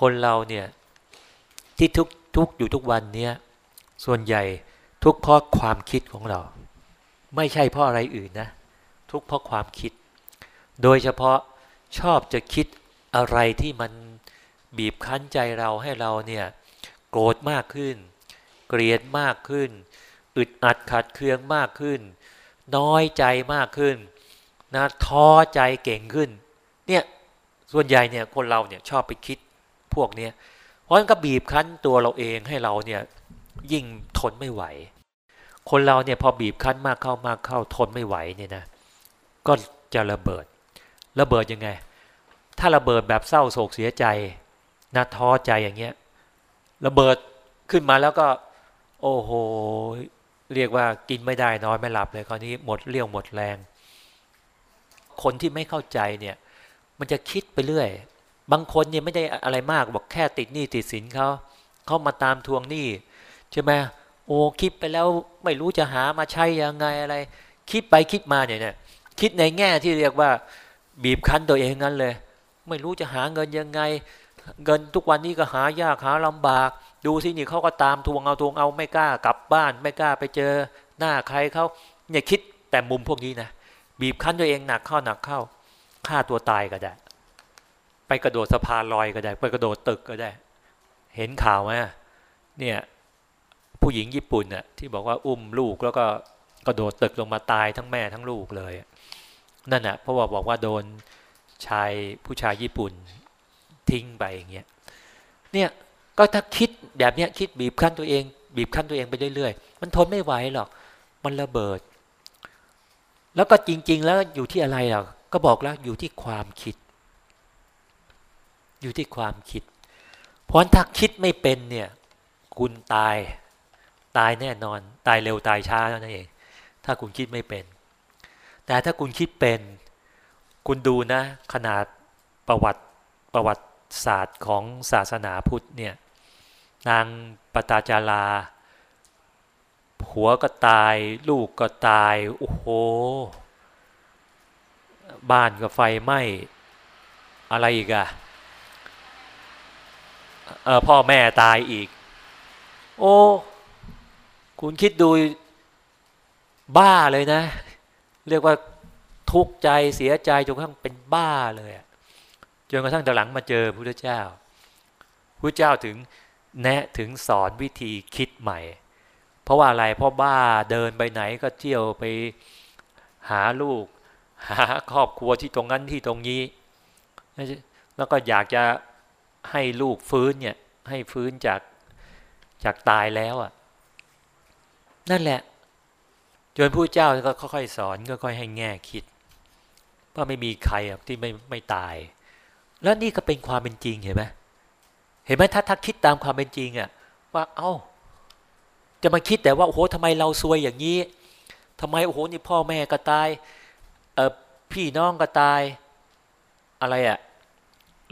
คนเราเนี่ยที่ทุกทุกอยู่ทุกวันเนี้ยส่วนใหญ่ทุกเพราะความคิดของเรา ไม่ใช่เพราะอะไรอื่นนะ ทุกเพราะความคิด โดยเฉพาะชอบจะคิดอะไรที่มันบีบคั้นใจเราให้เราเนี่ยโกรธมากขึ้น เกลียดมากขึ้น อึดอัดขัดเคืองมากขึ้น น้อยใจมากขึ้นนะท้อใจเก่งขึ้น เนี่ยส่วนใหญ่เนี่ยคนเราเนี่ยชอบไปคิด พวกเนี้ยเพราะฉะนั้นก็บีบคั้นตัวเราเองให้เราเนี่ยยิ่งทนไม่ไหว คนเราเนี่ยพอบีบคั้นมากเข้ามากเข้าทนไม่ไหวเนี่ยนะก็จะระเบิด ระเบิดยังไง ถ้าระเบิดแบบเศร้าโศกเสียใจนะท้อใจอย่างเงี้ยระเบิดขึ้นมาแล้วก็ โอ้โหเรียกว่ากินไม่ได้นอนไม่หลับเลยคราวนี้หมดเรี่ยวหมดแรง คนที่ไม่เข้าใจเนี่ย มันจะคิดไปเรื่อย บางคนเนี่ยไม่ได้อะไรมากบอกแค่ติดหนี้ติดสินเขาเขามาตามทวงหนี้ใช่ไหมโอ้คิดไปแล้วไม่รู้จะหามาใช้ยังไงอะไร คิดไปคิดมาเนี่ยเนี่ยคิดในแง่ที่เรียกว่าบีบคั้นตัวเองงั้นเลย ไม่รู้จะหาเงินยังไง เงินทุกวันนี้ก็หายากหาลำบาก ดูสินี่เขาก็ตามทวงเอาทวงเอาไม่กล้ากลับบ้าน ไม่กล้าไปเจอหน้าใครเขาเนี่ยคิดแต่มุมพวกนี้นะบีบคั้นตัวเองหนักเข้าหนักเข้าฆ่าตัวตายก็ได้ ไปกระโดดสะพานลอยก็ได้ ไปกระโดดตึกก็ได้ เห็นข่าวไหมเนี่ยผู้หญิงญี่ปุ่นน่ะที่บอกว่าอุ้มลูกแล้วก็กระโดดตึกลงมาตายทั้งแม่ทั้งลูกเลยนั่นน่ะเพราะว่าบอกว่าโดนชายผู้ชายญี่ปุ่นทิ้งไปอย่างเงี้ยเนี่ยก็ถ้าคิดแบบเนี้ยคิดบีบคั้นตัวเอง บีบคั้นตัวเองไปเรื่อยๆมันทนไม่ไหวหรอก มันระเบิด แล้วก็จริง ๆ แล้วอยู่ที่อะไรหรอก็บอกแล้วอยู่ที่ความคิด อยู่ที่ความคิด เพราะถ้าคิดไม่เป็นเนี่ยคุณตายตายแน่นอน ตายเร็วตายช้าเท่านั้นเอง ถ้าคุณคิดไม่เป็น แต่ถ้าคุณคิดเป็น คุณดูนะ ขนาดประวัติประวัติศาสตร์ของศาสนาพุทธเนี่ยนางปตาจาราผัวก็ตาย ลูกก็ตาย โอ้โห บ้านก็ไฟไหม้อะไรอีกอะ พ่อแม่ตายอีก โอ้คุณคิดดูบ้าเลยนะ เรียกว่าทุกข์ใจเสียใจจนกระทั่งเป็นบ้าเลยจนกระทั่งตอนหลังมาเจอพระเจ้าพระเจ้าถึงแนะถึงสอนวิธีคิดใหม่ เพราะว่าอะไรเพราะบ้าเดินไปไหนก็เที่ยวไปหาลูก หาครอบครัวที่ตรงนั้นที่ตรงนี้ แล้วก็อยากจะ ให้ลูกฟื้นเนี่ย ให้ฟื้นจากจากตายแล้วอะ นั่นแหละจนผู้เจ้าก็ค่อยๆสอนก็ค่อยให้แง่คิด ว่าไม่มีใครที่ไม่ไม่ตาย แล้วนี่ก็เป็นความเป็นจริงเห็นไหมเห็นไหมถ้าถ้าคิดตามความเป็นจริงอะ ว่าเอา้า จะมาคิดแต่ว่าโอ้โหทำไมเราซวยอย่างนี้ทำไมโอ้โหนี่พ่อแม่ก็ตายเออพี่น้องก็ตาย อะไรอะ่ะ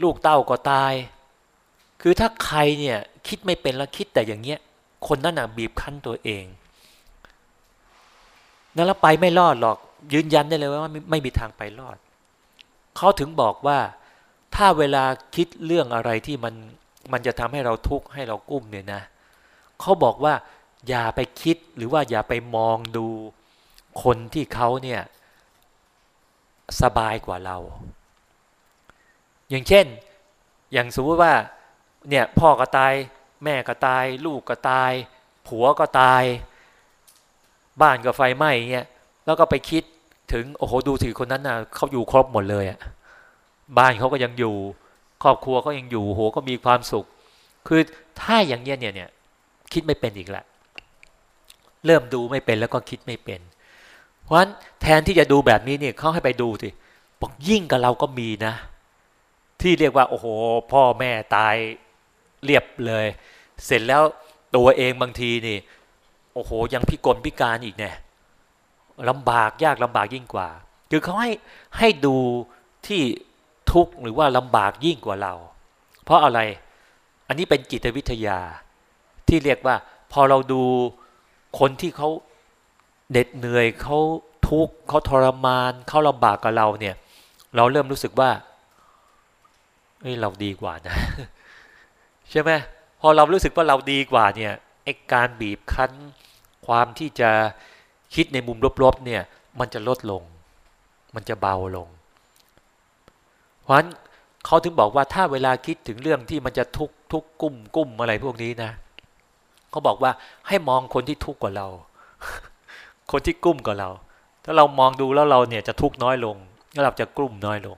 ลูกเต้าก็ตาย คือถ้าใครเนี่ยคิดไม่เป็นแล้วคิดแต่อย่างเงี้ย คนนั้นน่ะบีบคั้นตัวเองนั่นแล้วไปไม่รอดหรอก ยืนยันได้เลยว่าไม่ไม่มีทางไปรอด เขาถึงบอกว่าถ้าเวลาคิดเรื่องอะไรที่มันมันจะทำให้เราทุกข์ให้เรากุ้มเนี่ยนะเขาบอกว่าอย่าไปคิดหรือว่าอย่าไปมองดูคนที่เขาเนี่ยสบายกว่าเรา อย่างเช่น อย่างสมมติว่า เนี่ยพ่อก็ตาย แม่ก็ตาย ลูกก็ตาย ผัวก็ตาย บ้านก็ไฟไหม้เงี้ยแล้วก็ไปคิดถึงโอ้โหดูสิคนนั้นนะ่ะเขาอยู่ครบหมดเลยอะบ้านเขาก็ยังอยู่ ครอบครัวก็ยังอยู่โหก็มีความสุข คือถ้าอย่างเงี้ยเนี่ยเนี่ยคิดไม่เป็นอีกละ เริ่มดูไม่เป็นแล้วก็คิดไม่เป็น เพราะฉะนั้นแทนที่จะดูแบบนี้เนี่ยเขาให้ไปดูสิบอกยิ่งกับเราก็มีนะ ที่เรียกว่า โอ้โห พ่อแม่ตาย เรียบเลย เสร็จแล้วตัวเองบางทีนี่ โอ้โห ยังพิกลพิการอีกเนี่ยลำบากยากลำบากยิ่งกว่า คือเขาให้ให้ดูที่ทุกข์หรือว่าลำบากยิ่งกว่าเรา เพราะอะไรอันนี้เป็นจิตวิทยา ที่เรียกว่า พอเราดูคนที่เขาเด็ดเหนื่อยเขาทุกข์เขาทรมานเขาลำบากกับเราเนี่ย เราเริ่มรู้สึกว่าเฮ้ยเราดีกว่านะ ใช่ไหมพอเรารู้สึกว่าเราดีกว่าเนี่ยไอ้การบีบคั้น ความที่จะคิดในมุมลบๆเนี่ย มันจะลดลง มันจะเบาลง เพราะฉะนั้นเขาถึงบอกว่าถ้าเวลาคิดถึงเรื่องที่มันจะทุกทุกกุ้มกุ้มอะไรพวกนี้นะเขาบอกว่าให้มองคนที่ทุกข์กว่าเรา คนที่กุ้มกว่าเรา ถ้าเรามองดูแล้วเราเนี่ยจะทุกข์น้อยลงแล้วเราจะกลุ่มน้อยลง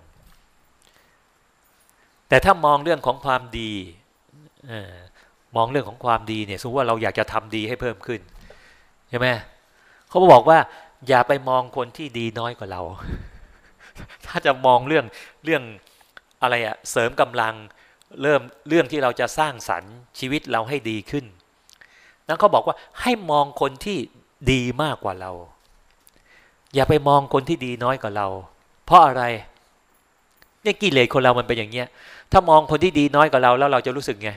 แต่ถ้ามองเรื่องของความดี มองเรื่องของความดีเนี่ยสมมติว่าเราอยากจะทำดีให้เพิ่มขึ้นใช่ไหมเขาบอกว่า อย่าไปมองคนที่ดีน้อยกว่าเรา ถ้าจะมองเรื่องเรื่องอะไรอะเสริมกำลังเริ่มเรื่องที่เราจะสร้างสรรค์ชีวิตเราให้ดีขึ้น นั้นเขาบอกว่าให้มองคนที่ดีมากกว่าเรา อย่าไปมองคนที่ดีน้อยกว่าเรา เพราะอะไรเนี่ยกิเลสคนเรามันเป็นอย่างเงี้ย ถ้ามองคนที่ดีน้อยกว่าเราแล้วเราจะรู้สึกไง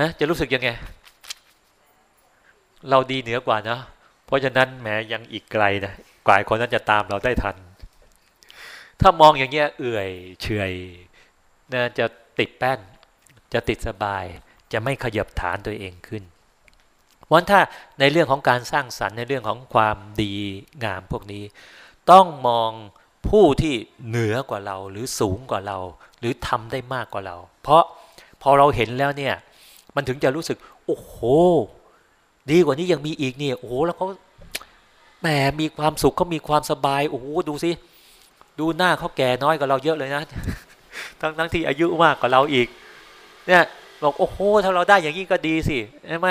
ฮะจะรู้สึกยังไง เราดีเหนือกว่านะเพราะฉะนั้นแหมยังอีกไกลนะกว่าคนนั้นจะตามเราได้ทัน ถ้ามองอย่างเงี้ยเอื่อยเฉยนะจะติดแป้น จะติดสบาย จะไม่ขยับฐานตัวเองขึ้นเพราะถ้าในเรื่องของการสร้างสรรค์ในเรื่องของความดีงามพวกนี้ ต้องมองผู้ที่เหนือกว่าเราหรือสูงกว่าเรา หรือทำได้มากกว่าเรา เพราะพอเราเห็นแล้วเนี่ย มันถึงจะรู้สึก โอ้โห ดีกว่านี้ยังมีอีกเนี่ยโอ้โหแล้วเขาแหมมีความสุขเขามีความสบายโอ้โหดูสิดูหน้าเขาแก่น้อยกว่าเราเยอะเลยนะ ทั้งทั้งที่อายุมากกว่าเราอีก เนี่ยบอกโอ้โหถ้าเราได้อย่างนี้ก็ดีสิใช่ไหม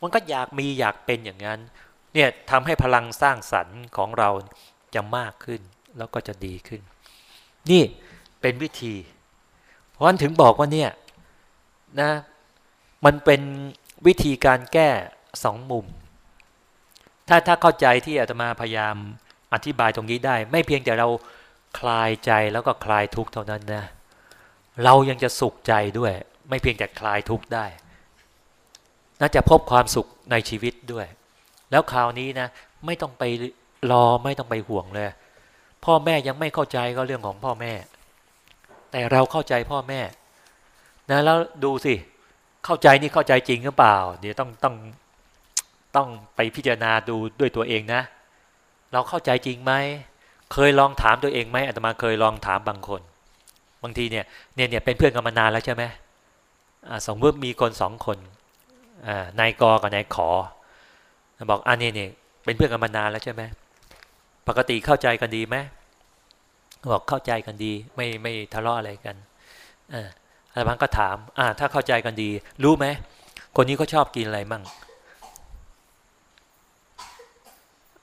มันก็อยากมีอยากเป็นอย่างนั้น เนี่ยทำให้พลังสร้างสรรค์ของเราจะมากขึ้น แล้วก็จะดีขึ้น นี่เป็นวิธี เพราะฉะนั้นถึงบอกว่าเนี่ยนะ มันเป็นวิธีการแก้สองมุม ถ้าถ้าเข้าใจที่อาตมาพยายามอธิบายตรงนี้ได้ ไม่เพียงแต่เราคลายใจแล้วก็คลายทุกข์เท่านั้นนะ เรายังจะสุขใจด้วย ไม่เพียงแต่คลายทุกข์ได้ น่าจะพบความสุขในชีวิตด้วย แล้วคราวนี้นะ ไม่ต้องไปรอไม่ต้องไปห่วงเลย พ่อแม่ยังไม่เข้าใจก็เรื่องของพ่อแม่ แต่เราเข้าใจพ่อแม่นะแล้วดูสิเข้าใจนี่เข้าใจจริงหรือเปล่า เดี๋ยวต้องต้องต้องไปพิจารณาดูด้วยตัวเองนะ เราเข้าใจจริงไหมเคยลองถามตัวเองไหมอาตมาเคยลองถามบางคน บางทีเนี่ยเนี่ยเนี่ยเป็นเพื่อนกันมานานแล้วใช่ไหมสมมติมีคนสองคนนายกกับนายขอ บอกอันนี้เนี่ยเป็นเพื่อนกันมานานแล้วใช่ไหมปกติเข้าใจกันดีไหมบอกเข้าใจกันดี ไม่ไม่ทะเลาะอะไรกัน อาอาจารย์ก็ถาม อ่า ถ้าเข้าใจกันดี รู้ไหมคนนี้เขาชอบกินอะไรมั่ง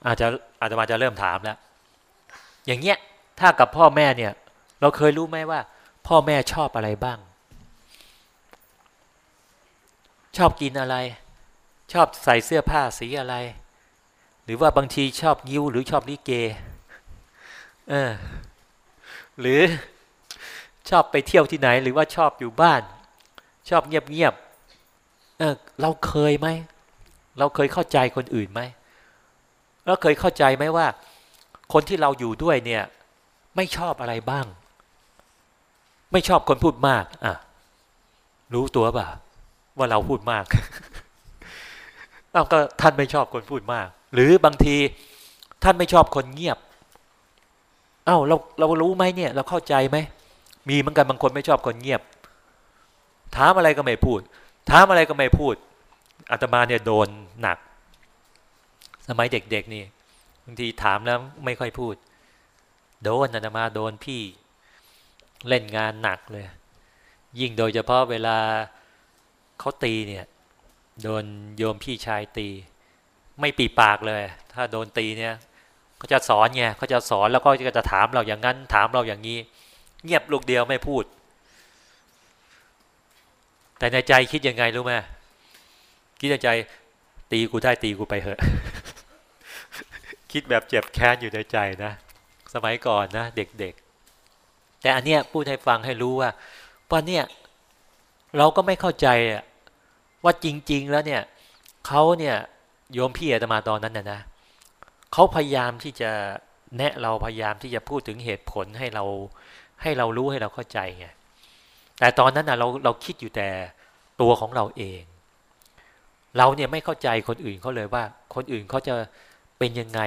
อาจจะอาจจะมาจะเริ่มถามแล้ว อย่างเงี้ย ถ้ากับพ่อแม่เนี่ย เราเคยรู้ไหมว่า พ่อแม่ชอบอะไรบ้าง ชอบกินอะไร ชอบใส่เสื้อผ้าสีอะไร หรือว่าบางทีชอบยิ้วหรือชอบลิเก เออ หรือ ชอบไปเที่ยวที่ไหน หรือว่าชอบอยู่บ้าน ชอบเงียบๆเเราเคยไหม เราเคยเข้าใจคนอื่นไหมเราเคยเข้าใจไหมว่า คนที่เราอยู่ด้วยเนี่ย ไม่ชอบอะไรบ้าง ไม่ชอบคนพูดมาก อะ รู้ตัวป่ะว่าเราพูดมากเราก็ท่านไม่ชอบคนพูดมาก หรือบางทีท่านไม่ชอบคนเงียบ เอ้าเราเรารู้ไหมเนี่ย เราเข้าใจไหม มีเหมือนกันบางคนไม่ชอบคนเงียบ ถามอะไรก็ไม่พูด ถามอะไรก็ไม่พูดอาตมาเนี่ยโดนหนัก สมัยเด็กๆนี่บางทีถามแล้วไม่ค่อยพูด โดนอาตมาโดนพี่เล่นงานหนักเลย ยิ่งโดยเฉพาะเวลาเขาตีเนี่ย โดนโยมพี่ชายตี ไม่ปีปากเลย ถ้าโดนตีเนี่ยเขาจะสอนไงเขาจะสอนแล้วก็จะถามเราอย่างนั้น ถามเราอย่างนี้ เงียบลูกเดียวไม่พูด แต่ในใจคิดยังไงรู้ไหมคิดในใจตีกูได้ตีกูไปเหอะ คิดแบบเจ็บแค้นอยู่ในใจนะ สมัยก่อนนะ เด็กๆ แต่อันเนี้ยพูดให้ฟังให้รู้ว่าว่าเนี่ยเราก็ไม่เข้าใจว่าจริง ๆ แล้วเนี่ยเขาเนี่ยโยมพี่อาตมาตอนนั้นนะนะเขาพยายามที่จะแนะเราพยายามที่จะพูดถึงเหตุผลให้เรา ให้เรารู้ให้เราเข้าใจไงแต่ตอนนั้นนะเราเราคิดอยู่แต่ตัวของเราเอง เราเนี่ยไม่เข้าใจคนอื่นเขาเลยว่า คนอื่นเขาจะเป็นยังไง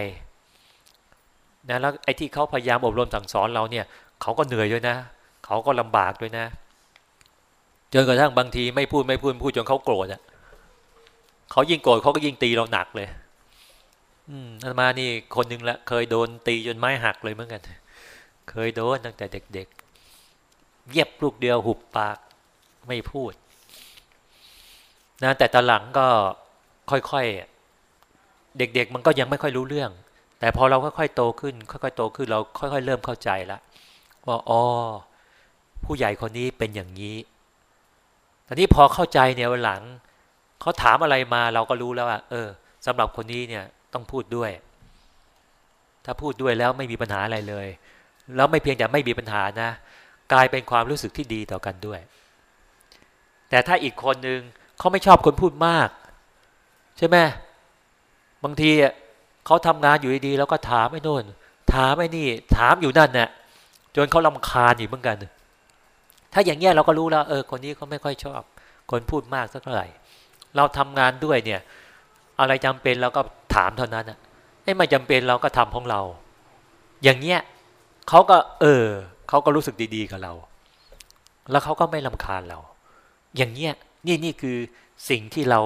นะแล้วไอ้ที่เขาพยายามอบรมสั่งสอนเราเนี่ยเขาก็เหนื่อยด้วยนะเขาก็ลำบากด้วยนะจนกระทั่งบางทีไม่พูดไม่พูดพูดจนเขาโกรธอะเขายิ่งโกรธเขาก็ยิ่งตีเราหนักเลย อืมอาตมานี่คนหนึ่งละเคยโดนตีจนไม้หักเลยเหมือนกัน เคยโดนตั้งแต่เด็กๆเย็บลูกเดียวหุบปากไม่พูดนะแต่ตอนหลังก็ค่อยๆ เด็กๆ มันก็ยังไม่ค่อยรู้เรื่อง แต่พอเราค่อยๆโตขึ้น ค่อยๆโตขึ้นเราค่อยๆ เริ่มเข้าใจละว่าอ๋อผู้ใหญ่คนนี้เป็นอย่างนี้ตอนนี้พอเข้าใจเนี่ยวันหลังเขาถามอะไรมาเราก็รู้แล้วว่าเออสำหรับคนนี้เนี่ยต้องพูดด้วย ถ้าพูดด้วยแล้วไม่มีปัญหาอะไรเลย แล้วไม่เพียงแต่ไม่มีปัญหานะ กลายเป็นความรู้สึกที่ดีต่อกันด้วย แต่ถ้าอีกคนหนึ่งเขาไม่ชอบคนพูดมาก ใช่ไหมบางทีเขาทำงานอยู่ดีๆแล้วก็ถามไอ้นู่น ถามไอ้นี่ ถามอยู่นั่นเนี่ยจนเขาลำคาญอยู่เหมือนกัน ถ้าอย่างเงี้ยเราก็รู้แล้วเออคนนี้เขาไม่ค่อยชอบ คนพูดมากสักเท่าไหร่ เราทำงานด้วยเนี่ย อะไรจำเป็นเราก็ถามเท่านั้นอะไม่ไม่จำเป็นเราก็ทำของเรา อย่างเงี้ย เขาก็ เออเขาก็รู้สึกดีๆกับเรา แล้วเขาก็ไม่ลำคาญเรา อย่างเงี้ยนี่นี่คือสิ่งที่เรา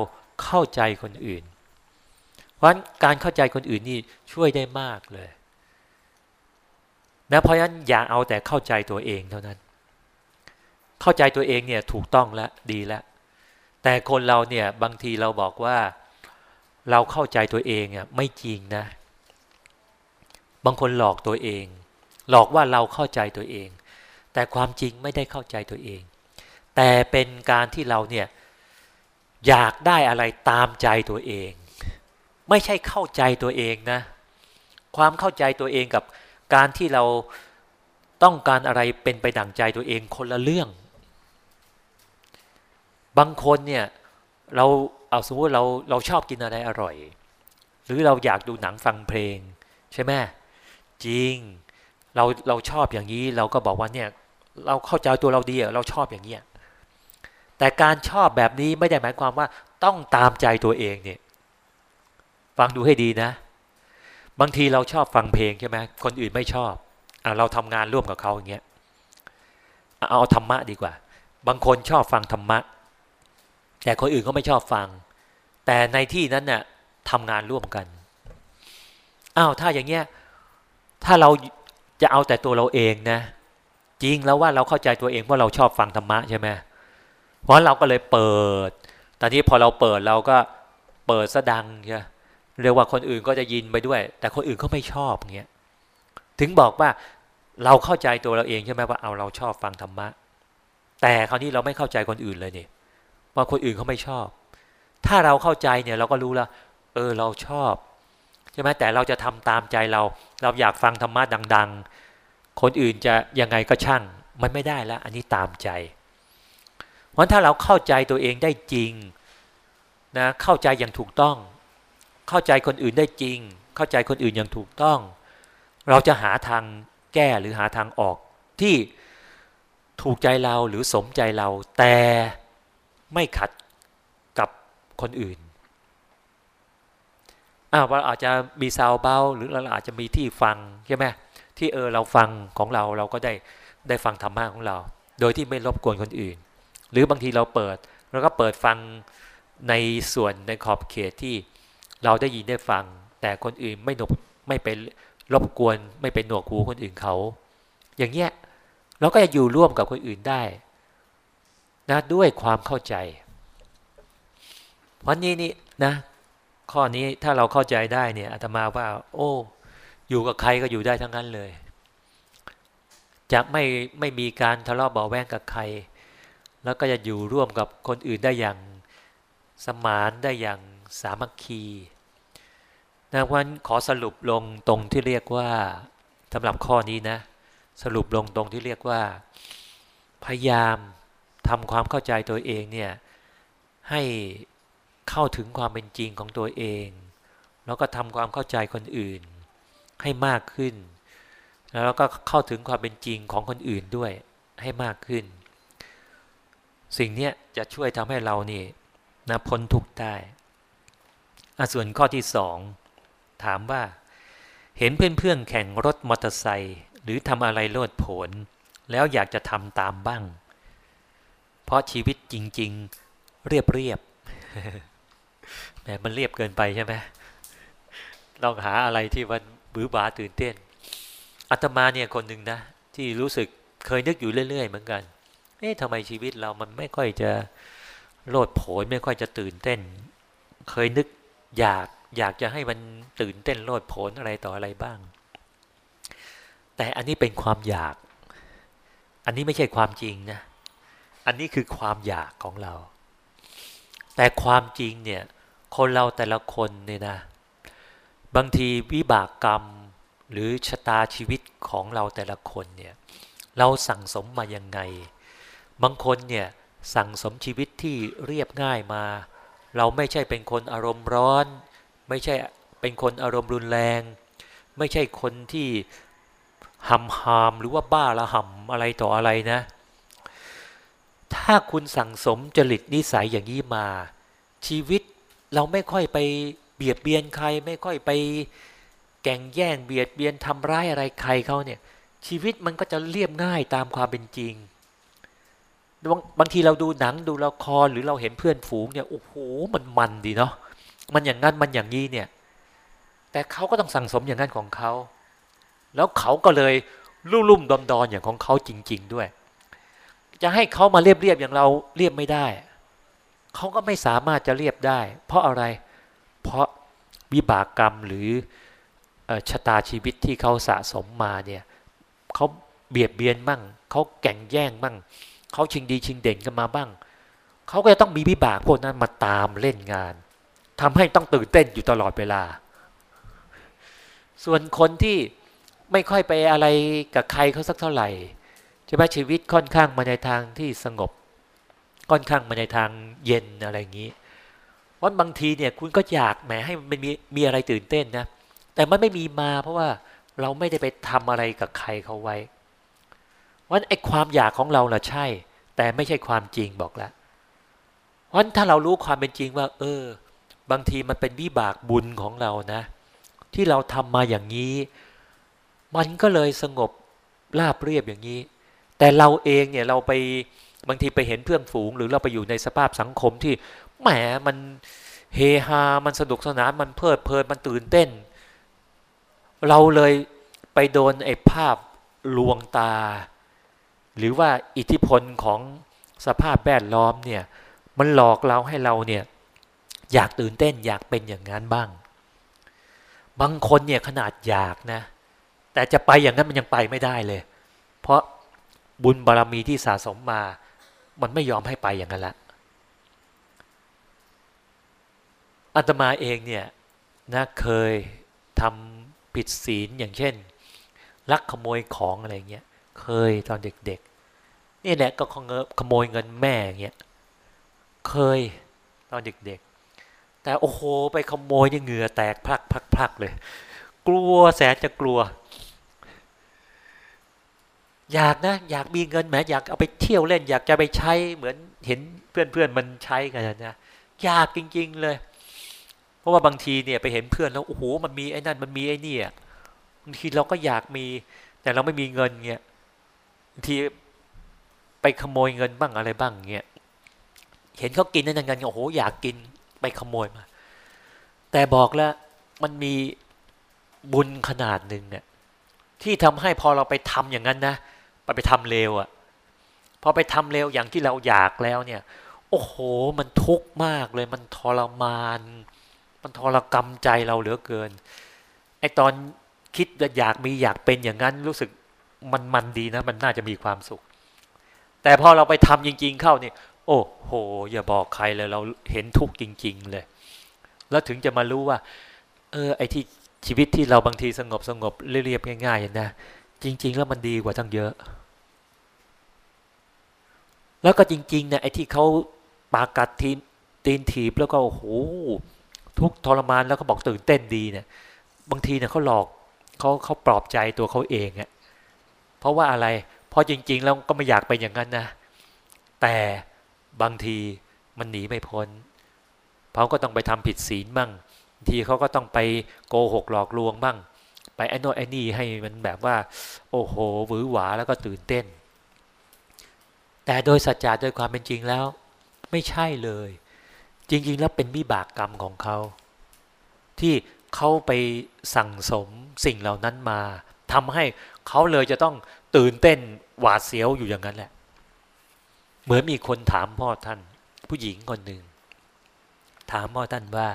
เข้าใจคนอื่น เพราะฉะนั้นการเข้าใจคนอื่นนี่ช่วยได้มากเลยนะเพราะฉะนั้นอย่าเอาแต่เข้าใจตัวเองเท่านั้น เข้าใจตัวเองเนี่ยถูกต้องแล้วดีแล้วแต่คนเราเนี่ยบางทีเราบอกว่าเราเข้าใจตัวเองอะไม่จริงนะ บางคนหลอกตัวเอง หลอกว่าเราเข้าใจตัวเอง แต่ความจริงไม่ได้เข้าใจตัวเอง แต่เป็นการที่เราเนี่ยอยากได้อะไรตามใจตัวเอง ไม่ใช่เข้าใจตัวเองนะ ความเข้าใจตัวเองกับการที่เราต้องการอะไรเป็นไปดั่งใจตัวเองคนละเรื่อง บางคนเนี่ยเราเอาสมมติเราเราชอบกินอะไรอร่อย หรือเราอยากดูหนังฟังเพลง ใช่ไหมจริง เราเราชอบอย่างนี้เราก็บอกว่าเนี่ยเราเข้าใจตัวเราดีเราชอบอย่างเนี้ยแต่การชอบแบบนี้ไม่ได้หมายความว่าต้องตามใจตัวเองเนี่ยฟังดูให้ดีนะ บางทีเราชอบฟังเพลงใช่ไหมคนอื่นไม่ชอบอเราทำงานร่วมกับเขาอย่างเงี้ยเอาธรรมะดีกว่า บางคนชอบฟังธรรมะ แต่คนอื่นก็ไม่ชอบฟัง แต่ในที่นั้นเนี่ยทำงานร่วมกันอ้าวถ้าอย่างเงี้ยถ้าเรา จะเอาแต่ตัวเราเองนะ จริงแล้วว่าเราเข้าใจตัวเองว่าเราชอบฟังธรรมะใช่ไหมเพราะเราก็เลยเปิด ตอนนี้พอเราเปิดเราก็เปิดสะดังใช่เรียกว่าคนอื่นก็จะยินไปด้วย แต่คนอื่นเขาไม่ชอบเงี้ยถึงบอกว่าเราเข้าใจตัวเราเองใช่ไหมว่าเอาเราชอบฟังธรรมะ แต่คราวนี้เราไม่เข้าใจคนอื่นเลยเนี่ยว่าคนอื่นเขาไม่ชอบ ถ้าเราเข้าใจเนี่ยเราก็รู้แล้ว เออเราชอบ ช่ไหมแต่เราจะทำตามใจเรา เราอยากฟังธรรมะดัง ๆ คนอื่นจะยังไงก็ช่าง มันไม่ได้แล้ว อันนี้ตามใจเพราะถ้าเราเข้าใจตัวเองได้จริงนะเข้าใจอย่างถูกต้อง เข้าใจคนอื่นได้จริง เข้าใจคนอื่นอย่างถูกต้อง เราจะหาทางแก้หรือหาทางออกที่ถูกใจเราหรือสมใจเรา แต่ไม่ขัดกับคนอื่น อ้าวเราอาจจะมีซาวเบาหรือเราอาจจะมีที่ฟังใช่ไหมที่เออเราฟังของเราเราก็ได้ได้ฟังธรรมะของเรา โดยที่ไม่รบกวนคนอื่น หรือบางทีเราเปิดเราก็เปิดฟังในส่วนในขอบเขตที่เราได้ยินได้ฟัง แต่คนอื่นไม่หนกไม่ไปรบกวนไม่ไปหนวกหูคนอื่นเขา อย่างเงี้ยเราก็จะอยู่ร่วมกับคนอื่นได้นะด้วยความเข้าใจ เพราะนี้นี่นะ ข้อนี้ถ้าเราเข้าใจได้เนี่ยอาตมาว่า โอ้ อยู่กับใครก็อยู่ได้ทั้งนั้นเลยจะไม่ไม่มีการทะเลาะเบาแวงกับใคร แล้วก็จะอยู่ร่วมกับคนอื่นได้อย่างสมานได้อย่างสามัคคีนะวันขอสรุปลงตรงที่เรียกว่าสำหรับข้อนี้นะ สรุปลงตรงที่เรียกว่า พยายามทำความเข้าใจตัวเองเนี่ยให้ เข้าถึงความเป็นจริงของตัวเอง แล้วก็ทำความเข้าใจคนอื่น ให้มากขึ้น แล้วก็เข้าถึงความเป็นจริงของคนอื่นด้วยให้มากขึ้น สิ่งนี้จะช่วยทำให้เรานี่นะพ้นทุกข์ได้อส่วนข้อที่สองถามว่า เห็นเพื่อนๆแข่งรถมอเตอร์ไซค์หรือทำอะไรโลดโผนแล้วอยากจะทำตามบ้าง เพราะชีวิตจริง ๆ เรียบเรียบ แหมมันเรียบเกินไปใช่ไหมลองหาอะไรที่มันบื้อบาตื่นเต้นอาตมาเนี่ยคนหนึ่งนะ ที่รู้สึกเคยนึกอยู่เรื่อย ๆ เหมือนกัน เอ๊ะทำไมชีวิตเรามันไม่ค่อยจะโลดโผนไม่ค่อยจะตื่นเต้น เคยนึกอยากอยากจะให้มันตื่นเต้นโลดโผนอะไรต่ออะไรบ้าง แต่อันนี้เป็นความอยาก อันนี้ไม่ใช่ความจริงนะ อันนี้คือความอยากของเรา แต่ความจริงเนี่ย คนเราแต่ละคนเนี่ยนะ บางทีวิบากกรรมหรือชะตาชีวิตของเราแต่ละคนเนี่ยเราสั่งสมมายังไง บางคนเนี่ยสั่งสมชีวิตที่เรียบง่ายมา เราไม่ใช่เป็นคนอารมณ์ร้อน ไม่ใช่เป็นคนอารมณ์รุนแรง ไม่ใช่คนที่หำหามหรือว่าบ้าละหำอะไรต่ออะไรนะ ถ้าคุณสั่งสมจริตนิสัยอย่างนี้มา ชีวิต เราไม่ค่อยไปเบียดเบียนใคร ไม่ค่อยไปแก่งแย่งเบียดเบียนทำร้ายอะไรใครเขาเนี่ย ชีวิตมันก็จะเรียบง่ายตามความเป็นจริงบางบางทีเราดูหนังดูละครหรือเราเห็นเพื่อนฝูงเนี่ยโอ้โหมันมันดีเนาะมันอย่างนั้นมันอย่างนี้เนี่ย แต่เขาก็ต้องสั่งสมอย่างนั้นของเขาแล้วเขาก็เลยลุ่มลุ่มดอนดอนอย่างของเขาจริง ๆ ด้วย จะให้เขามาเรียบเรียบอย่างเราเรียบไม่ได้ เขาก็ไม่สามารถจะเรียบได้ เพราะอะไร เพราะวิบากกรรมหรือชะตาชีวิตที่เขาสะสมมาเนี่ยเขาเบียดเบียนบ้างเขาแก่งแย่งบ้างเขาชิงดีชิงเด่นกันมาบ้างเขาก็จะต้องมีวิบากพวกนั้นมาตามเล่นงานทำให้ต้องตื่นเต้นอยู่ตลอดเวลา ส่วนคนที่ไม่ค่อยไปอะไรกับใครเขาสักเท่าไหร่ใช่ไหมชีวิตค่อนข้างมาในทางที่สงบ ค่อนข้างมาในทางเย็นอะไรอย่างนี้วันบางทีเนี่ยคุณก็อยากแหมให้มันมีมีอะไรตื่นเต้นนะ แต่มันไม่มีมาเพราะว่าเราไม่ได้ไปทำอะไรกับใครเขาไว้วันไอ้ความอยากของเราน่ะใช่ แต่ไม่ใช่ความจริงบอกแล้ววันถ้าเรารู้ความเป็นจริงว่า เออ บางทีมันเป็นวิบากบุญของเรานะ ที่เราทำมาอย่างนี้ มันก็เลยสงบราบเรียบอย่างนี้ แต่เราเองเนี่ยเราไป บางทีไปเห็นเพื่อนฝูง หรือเราไปอยู่ในสภาพสังคมที่แหมมันเฮฮา มันสนุกสนาน มันเพลิดเพลิน มันตื่นเต้น เราเลยไปโดนไอ้ภาพลวงตา หรือว่าอิทธิพลของสภาพแวดล้อมเนี่ย มันหลอกเราให้เราเนี่ยอยากตื่นเต้นอยากเป็นอย่างนั้นบ้าง บางคนเนี่ยขนาดอยากนะ แต่จะไปอย่างนั้นมันยังไปไม่ได้เลย เพราะบุญบารรมีที่สะสมมา มันไม่ยอมให้ไปอย่างนั้นละอาตมาเองเนี่ยนะเคยทำผิดศีลอย่างเช่น ลักขโมยของอะไรเงี้ยเคยตอนเด็กๆ นี่แหละก็ขโมยเงินแม่เงี้ยเคยตอนเด็กๆ แต่โอ้โหไปขโมยนี่เหงื่อแตกพลักพลักพลักเลย กลัวแสนจะกลัว อยากนะ อยากมีเงินแหมอยากเอาไปเที่ยวเล่น อยากจะไปใช้เหมือนเห็นเพื่อนๆมันใช้กันนะอยากจริง ๆเลย เพราะว่าบางทีเนี่ยไปเห็นเพื่อนแล้วโอ้โหมันมีไอ้นั่นมันมีไอ้นี่บางทีเราก็อยากมี แต่เราไม่มีเงินเงี้ยบางทีไปขโมยเงินบ้างอะไรบ้างเงี้ยเห็นเขากินนั่นเงินโอ้โหอยากกินไปขโมยมา แต่บอกแล้วมันมีบุญขนาดหนึ่งเนี่ยที่ทำให้พอเราไปทำอย่างนั้นนะ ไปไปทำเลวอะ่ะพอไปทำเลวอย่างที่เราอยากแล้วเนี่ย โอ้โห มันทุกข์มากเลยมันทรมาน มันทรกรรมใจเราเหลือเกินไอตอนคิดอยากมีอยากเป็นอย่างนั้นรู้สึกมันมันดีนะ มันน่าจะมีความสุข แต่พอเราไปทำจริง ๆ เข้านี่โอ้โห อย่าบอกใครเลยเราเห็นทุกข์จริง ๆ เลย แล้วถึงจะมารู้ว่า เออ ไอที่ชีวิตที่เราบางทีสงบสงบเรียบๆง่ายๆนะจริง ๆ แล้วมันดีกว่าทั้งเยอะ แล้วก็จริงๆเนี่ยไอ้ที่เขาปากัดทีตีนถีบแล้วก็โอ้โหทุกทรมานแล้วเขาบอกตื่นเต้นดีเนี่ย บางทีเนี่ยเขาหลอกเขาเขาปลอบใจตัวเขาเองอะเพราะว่าอะไรเพราะจริง ๆ แล้วก็ไม่อยากไปอย่างนั้นนะแต่บางทีมันหนีไม่พ้นเขาก็ต้องไปทำผิดศีลบ้างทีเขาก็ต้องไปโกหกหลอกลวงบ้าง ไปไอ้นอไอ้นี่ให้มันแบบว่า โอ้โหหวือหวาแล้วก็ตื่นเต้น แต่โดยสัจจะโดยความเป็นจริงแล้ว ไม่ใช่เลย จริง ๆ แล้วเป็นวิบากกรรมของเขา ที่เขาไปสั่งสมสิ่งเหล่านั้นมาทำให้เขาเลยจะต้องตื่นเต้นหวาดเสียวอยู่อย่างนั้นแหละ เหมือนมีคนถามพ่อท่าน ผู้หญิงคนหนึ่ง ถามพ่อท่านว่า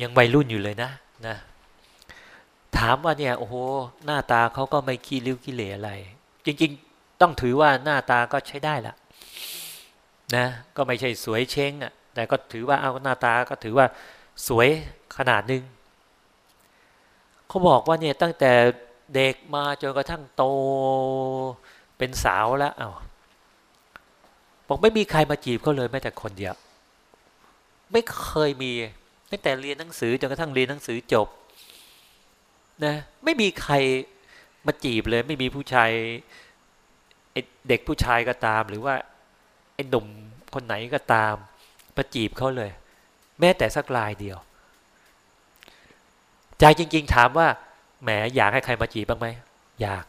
ยังวัยรุ่นอยู่เลยนะนะถามว่าเนี่ยโอ้โหหน้าตาเขาก็ไม่ขี้ริ้วขี้เหร่อะไร จริง ๆ ต้องถือว่าหน้าตาก็ใช้ได้ละนะก็ไม่ใช่สวยเช้งอะแต่ก็ถือว่าเอาหน้าตาก็ถือว่าสวยขนาดหนึ่งเขาบอกว่าเนี่ยตั้งแต่เด็กมาจนกระทั่งโตเป็นสาวแล้วเอา้าบอกไม่มีใครมาจีบเขาเลยแม้แต่คนเดียว ไม่เคยมีตั้งแต่เรียนหนังสือจนกระทั่งเรียนหนังสือจบนะไม่มีใครมาจีบเลย ไม่มีผู้ชาย เด็กผู้ชายก็ตาม หรือว่าไอ้หนุ่มคนไหนก็ตามมาจีบเขาเลย แม้แต่สักลายเดียว ใจจริง ๆ ถามว่าแหมอยากให้ใครมาจีบบ้างไหมอยาก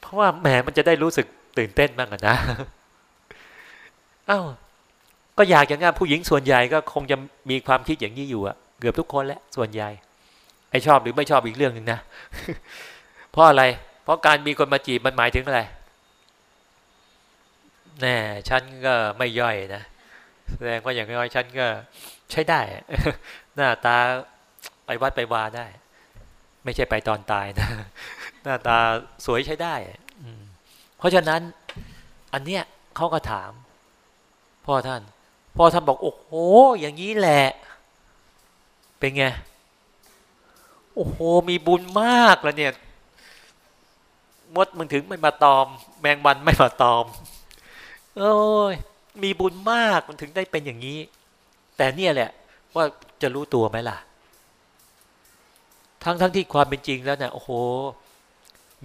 เพราะว่าแหมมันจะได้รู้สึกตื่นเต้นบ้างนะอ้าวก็อยากอย่างงั้นผู้หญิงส่วนใหญ่ก็คงจะมีความคิดอย่างนี้อยู่อะเกือบทุกคนแหละส่วนใหญ่ไอชอบหรือไม่ชอบอีกเรื่องหนึ่งนะเพราะอะไร เพราะการมีคนมาจีบมันหมายถึงอะไรแน่ฉันก็ไม่ย่อยนะแสดงว่าอย่างน้อยฉันก็ใช้ได้ หน้าตาไปวัดไปวาได้ ไม่ใช่ไปตอนตายนะ หน้าตาสวยใช้ได้เพราะฉะนั้น อันเนี้ยเขาก็ถาม พ่อท่าน พ่อท่านบอกโอ้โหอย่างนี้แหละ เป็นไง โอ้โหมีบุญมากแล้วเนี่ย มดมึงถึงไม่มาตอม แมงวันไม่มาตอม โอ้ยมีบุญมากมันถึงได้เป็นอย่างนี้ แต่เนี่ยแหละ ว่าจะรู้ตัวไหมล่ะ ทั้งทั้งที่ความเป็นจริงแล้วเนี่ยโอ้โห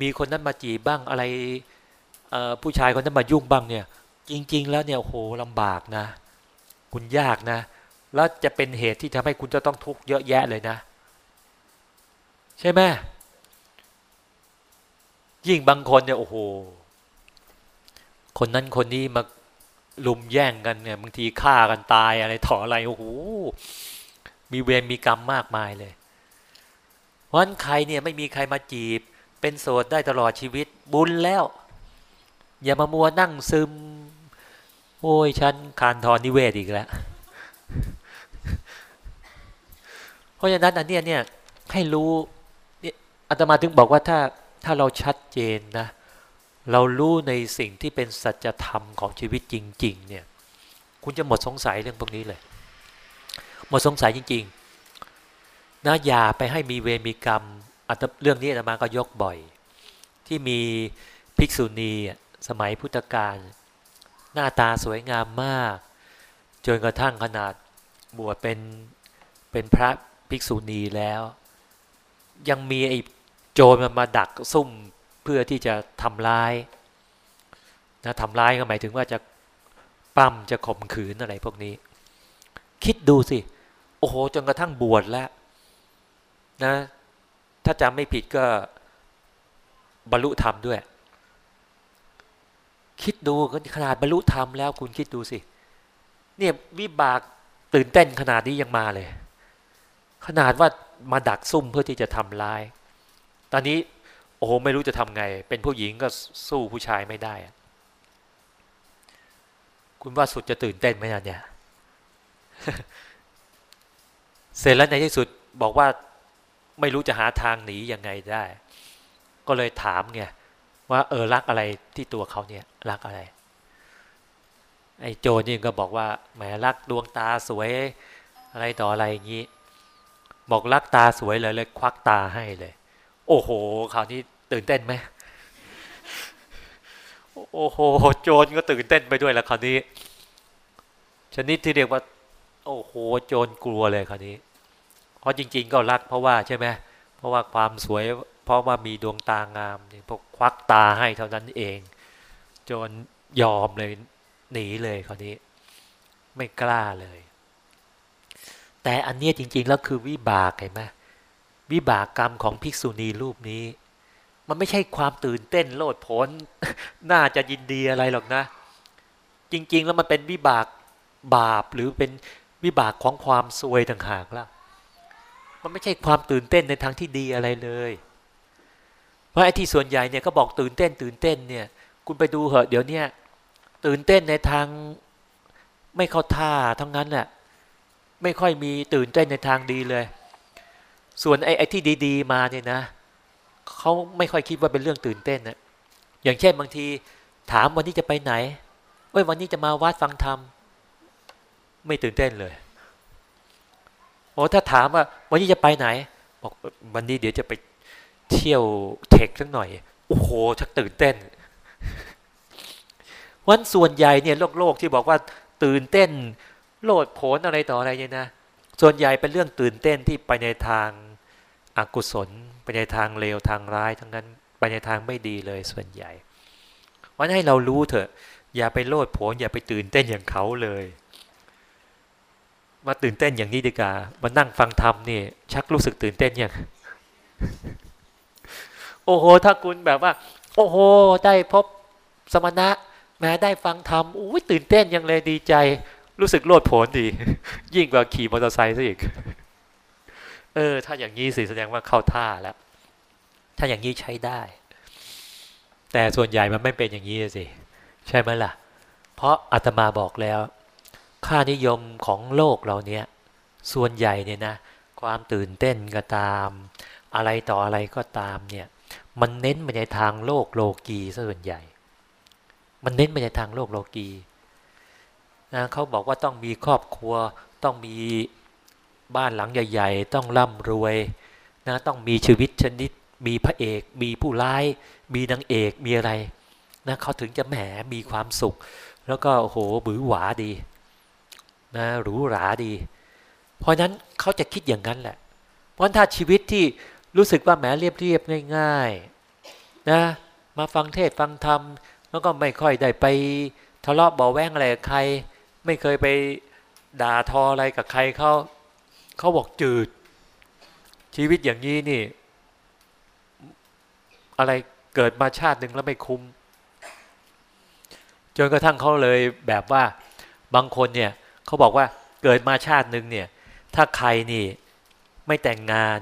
มีคนนั้นมาจีบบ้างอะไรผู้ชายคนนั้นมายุ่งบ้างเนี่ย จริง ๆ แล้วเนี่ยโอ้โหลำบากนะ คุณยากนะ แล้วจะเป็นเหตุที่ทำให้คุณจะต้องทุกข์เยอะแยะเลยนะ ใช่ไหม ยิ่งบางคนเนี่ยโอ้โห คนนั้นคนนี้มาลุมแย่งกันเนี่ยบางทีฆ่ากันตายอะไรถออะไรโอ้โหมีเวรมีกรรมมากมายเลยเพราะนั้นใครเนี่ยไม่มีใครมาจีบ เป็นโสดได้ตลอดชีวิตบุญแล้ว อย่ามามัวนั่งซึม โอ้ยฉันคานทอนนิเวศอีกแล้ว เพราะฉะนั้นอันเนี้ยเนี่ยให้รู้เนี่ยอาตมาถึงบอกว่าถ้า ถ้าเราชัดเจนนะ เรารู้ในสิ่งที่เป็นสัจธรรมของชีวิตจริง ๆ เนี่ย คุณจะหมดสงสัยเรื่องพวกนี้เลย หมดสงสัยจริง ๆนะอย่าไปให้มีเวรมีกรรมอันเรื่องนี้อาตมาก็ยกบ่อย ที่มีภิกษุณีสมัยพุทธกาลหน้าตาสวยงามมาก จนกระทั่งขนาดบวชเป็นเป็นพระภิกษุณีแล้ว ยังมีไอ้ โจรมันมาดักซุ่มเพื่อที่จะทำร้ายนะทำร้ายก็หมายถึงว่าจะปั้มจะข่มขืนอะไรพวกนี้ คิดดูสิ โอ้โหจนกระทั่งบวชแล้วนะ ถ้าจำไม่ผิดก็บรรลุธรรมด้วย คิดดูขนาดบรรลุธรรมแล้วคุณคิดดูสิ เนี่ยวิบากตื่นเต้นขนาดนี้ยังมาเลย ขนาดว่ามาดักซุ่มเพื่อที่จะทำร้าย ตอนนี้โอ้โหไม่รู้จะทำไง เป็นผู้หญิงก็สู้ผู้ชายไม่ได้ คุณว่าสุดจะตื่นเต้นไหมเนี่ยเสร็จแล้วในที่สุดบอกว่าไม่รู้จะหาทางหนียังไงได้ ก็เลยถามไงว่าเออรักอะไรที่ตัวเขาเนี่ยรักอะไร ไอ้โจนี่ก็บอกว่าแหมรักดวงตาสวยอะไรต่ออะไรอย่างนี้ บอกรักตาสวยเลยเลยควักตาให้เลย โอ้โหคราวนี้ตื่นเต้นไหมโอ้โหโจรก็ตื่นเต้นไปด้วยแล้วคราวนี้ ชนิดที่เรียกว่า โอ้โหโจรกลัวเลยคราวนี้ เพราะจริง ๆ ก็รักเพราะว่าใช่ไหมเพราะว่าความสวย เพราะว่ามีดวงตางามนี่พวกควักตาให้เท่านั้นเอง โจรยอมเลยหนีเลยคราวนี้ ไม่กล้าเลย แต่อันนี้จริง ๆ แล้วคือวิบากเห็นไหม วิบากกรรมของภิกษุณีรูปนี้ มันไม่ใช่ความตื่นเต้นโลดโผนน่าจะยินดีอะไรหรอกนะ จริง ๆ แล้วมันเป็นวิบากบาปหรือเป็นวิบากของความซวยต่างหากล่ะ มันไม่ใช่ความตื่นเต้นในทางที่ดีอะไรเลย เพราะไอ้ที่ส่วนใหญ่เนี่ยก็บอกตื่นเต้น ตื่นเต้นเนี่ย คุณไปดูเหอะเดี๋ยวเนี้ตื่นเต้นในทางไม่เข้าท่าทั้งนั้นแหละไม่ค่อยมีตื่นเต้นในทางดีเลย ส่วนไอ้ไอที่ดี ๆ มาเนี่ยนะเขาไม่ค่อยคิดว่าเป็นเรื่องตื่นเต้นนะอย่างเช่นบางทีถามวันนี้จะไปไหนเอ้ยวันนี้จะมาวัดฟังธรรมไม่ตื่นเต้นเลยโอ้ถ้าถามว่าวันนี้จะไปไหน บอกวันนี้เดี๋ยวจะไปเที่ยวเทคสักหน่อยโอ้โหชักตื่นเต้นวันส่วนใหญ่เนี่ยโลกโลกที่บอกว่าตื่นเต้น โลดโผนอะไรต่ออะไรเนี่ยนะส่วนใหญ่เป็นเรื่องตื่นเต้นที่ไปในทาง อกุศลไปในทางเลวทางร้ายทั้งนั้นไปในทางไม่ดีเลยส่วนใหญ่วันให้เรารู้เถอะ อย่าไปโลดโผนอย่าไปตื่นเต้นอย่างเขาเลย มาตื่นเต้นอย่างนี้ดีกว่ามานั่งฟังธรรมนี่ชักรู้สึกตื่นเต้นยังโอ้โห ถ้าคุณแบบว่า โอ้โห ได้พบสมณะ แม้ได้ฟังธรรมอุ้ยตื่นเต้นยังเลยดีใจ รู้สึกโลดโผนดี ยิ่งกว่าขี่มอเตอร์ไซค์ซะอีก ออ ถ้าอย่างนี้สิแสดงว่าเข้าท่าแล้ว ถ้าอย่างนี้ใช้ได้ แต่ส่วนใหญ่มันไม่เป็นอย่างนี้สิใช่ไหมล่ะ เพราะอาตมาบอกแล้ว ค่านิยมของโลกเราเนี้ยส่วนใหญ่เนี่ยนะ ความตื่นเต้นก็ตาม อะไรต่ออะไรก็ตามเนี่ย มันเน้นไปในทางโลกโลกีซะส่วนใหญ่ มันเน้นไปในทางโลกโลกีนะเขาบอกว่าต้องมีครอบครัวต้องมี บ้านหลังใหญ่ ๆ ต้องร่ำรวยนะต้องมีชีวิตชนิด มีพระเอก มีผู้ร้าย มีนางเอกมีอะไรนะเขาถึงจะแหมมีความสุข แล้วก็โอ้โหบือหวาดีนะหรูหราดี เพราะนั้นเขาจะคิดอย่างนั้นแหละ เพราะถ้าชีวิตที่รู้สึกว่าแหมเรียบๆง่ายๆนะมาฟังเทศฟังธรรมแล้วก็ไม่ค่อยได้ไปทะเลาะเบาแวงอะไรกับใคร ไม่เคยไปด่าทออะไรกับใครเขา เขาบอกจืด ชีวิตอย่างนี้นี่ อะไรเกิดมาชาติหนึ่งแล้วไม่คุ้มจนกระทั่งเขาเลยแบบว่าบางคนเนี่ยเขาบอกว่าเกิดมาชาติหนึ่งเนี่ย ถ้าใครนี่ไม่แต่งงาน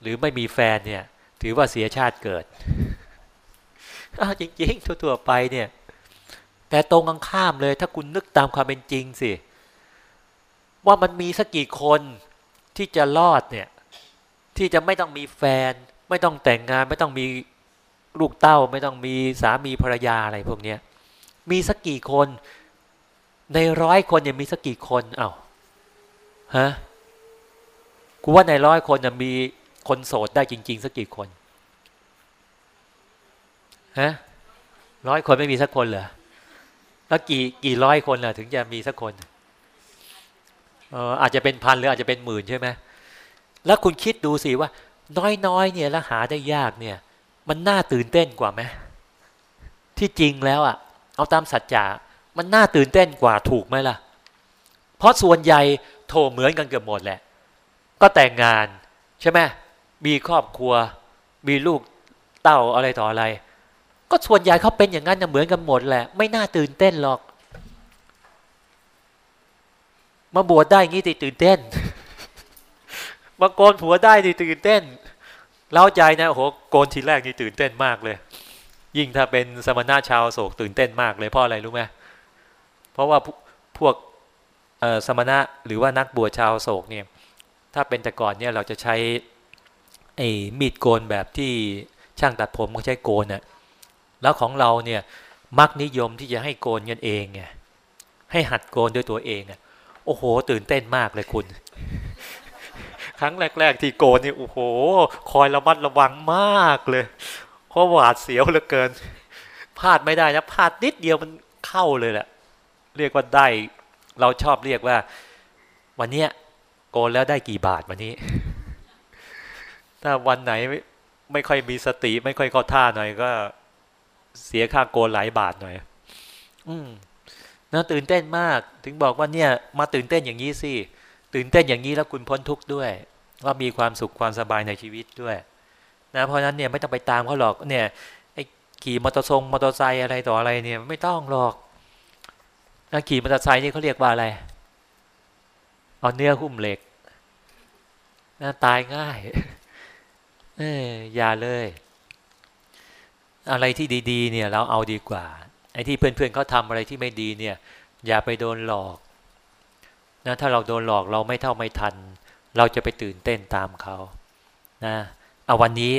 หรือไม่มีแฟนเนี่ย ถือว่าเสียชาติเกิดอ้าวจริง ๆ ทั่วๆไปเนี่ย แต่ตรงกันข้ามเลย ถ้าคุณนึกตามความเป็นจริงสิว่ามันมีสักกี่คน ที่จะรอดเนี่ย ที่จะไม่ต้องมีแฟน ไม่ต้องแต่งงาน ไม่ต้องมีลูกเต้า ไม่ต้องมีสามีภรรยาอะไรพวกเนี้ย มีสักกี่คน ในร้อยคนยังมีสักกี่คนเอา้าฮะกูว่าในร้อยคนมีคนโสดได้จริง ๆ สักกี่คนฮะร้อยคนไม่มีสักคนเหรอแล้วกี่กี่ร้อยคนล่ะ ถึงจะมีสักคน เอออาจจะเป็นพันหรืออาจจะเป็นหมื่นใช่ไหมแล้วคุณคิดดูสิว่า น้อยๆเนี่ยแล้วหาได้ยากเนี่ย มันน่าตื่นเต้นกว่าไหมที่จริงแล้วอะ่ะ เอาตามสัจจะมันน่าตื่นเต้นกว่าถูกไหมล่ะ เพราะส่วนใหญ่โทเหมือนกันเกือบหมดแหละ ก็แต่งงานใช่ไหมมีครอบครัว มีลูกเต้าอะไรต่ออะไร ก็ส่วนใหญ่เขาเป็นอย่างนั้นเหมือนกันหมดแหละ ไม่น่าตื่นเต้นหรอก มาบวชได้งี้ติตื่นเต้นมาโกนหัวได้ติตื่นเต้นเล่าใจนะโหโกนทีแรกนี่ตื่นเต้นมากเลย ยิ่งถ้าเป็นสมณะชาวโศกตื่นเต้นมากเลยเพราะอะไรรู้ไหมเพราะว่าพวกสมณะหรือว่านักบวชชาวโศกเนี่ย ถ้าเป็นแต่ก่อนเนี่ยเราจะใช้ไอ้มีดโกนแบบที่ช่างตัดผมเขาใช้โกนน่ะแล้วของเราเนี่ยมักนิยมที่จะให้โกนกันเองไงให้หัดโกนด้วยตัวเองอะ โอ้โห ตื่นเต้นมากเลยคุณ ครั้งแรก ๆ ที่โกนนี่โอ้โห คอยระมัดระวังมากเลยเพราะหวาดเสียวเหลือเกินพลาดไม่ได้นะพลาดนิดเดียวมันเข้าเลยแหละเรียกว่าได้เราชอบเรียกว่า วันเนี้ยโกนแล้วได้กี่บาทวันนี้ ถ้าวันไหนไม่ไม่ค่อยมีสติ ไม่ค่อยเข้าท่าหน่อยก็ เสียค่าโกนหลายบาทหน่อย นะตื่นเต้นมาก ถึงบอกว่าเนี่ยมาตื่นเต้นอย่างนี้สิตื่นเต้นอย่างนี้แล้วคุณพ้นทุกข์ด้วย ว่ามีความสุขความสบายในชีวิตด้วยนะเพราะนั้นเนี่ยไม่ต้องไปตามเขาหรอกเนี่ยไอ้ขี่มอเตอร์ทรงมอเตอร์ไซค์อะไรต่ออะไรเนี่ยไม่ต้องหรอกนะขี่มอเตอร์ไซค์นี่เขาเรียกว่าอะไรเอาเนื้อหุ้มเหล็กนะตายง่ายเอออย่าเลย อะไรที่ดี ๆ เนี่ย เราเอาดีกว่า ไอ้ที่เพื่อนๆเขาทำอะไรที่ไม่ดีเนี่ย อย่าไปโดนหลอกนะถ้าเราโดนหลอกเราไม่เท่าไม่ทัน เราจะไปตื่นเต้นตามเขานะเอาวันนี้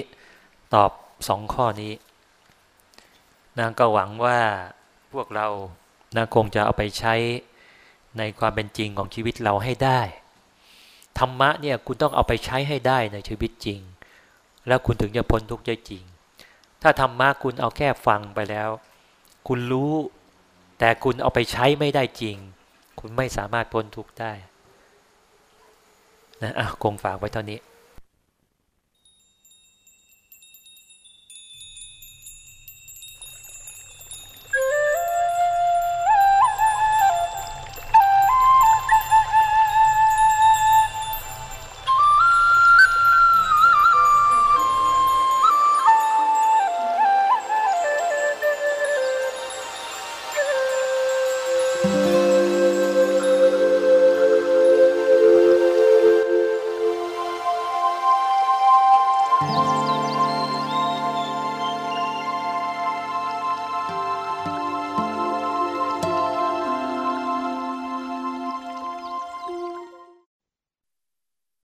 ตอบสองข้อนี้นะก็หวังว่าพวกเรานะคงจะเอาไปใช้ในความเป็นจริงของชีวิตเราให้ได้ ธรรมะเนี่ยคุณต้องเอาไปใช้ให้ได้ในชีวิตจริง แล้วคุณถึงจะพ้นทุกข์ได้จริง ถ้าธรรมะคุณเอาแค่ฟังไปแล้ว คุณรู้ แต่คุณเอาไปใช้ไม่ได้จริง คุณไม่สามารถพ้นทุกข์ได้นะอะคงฝากไว้เท่านี้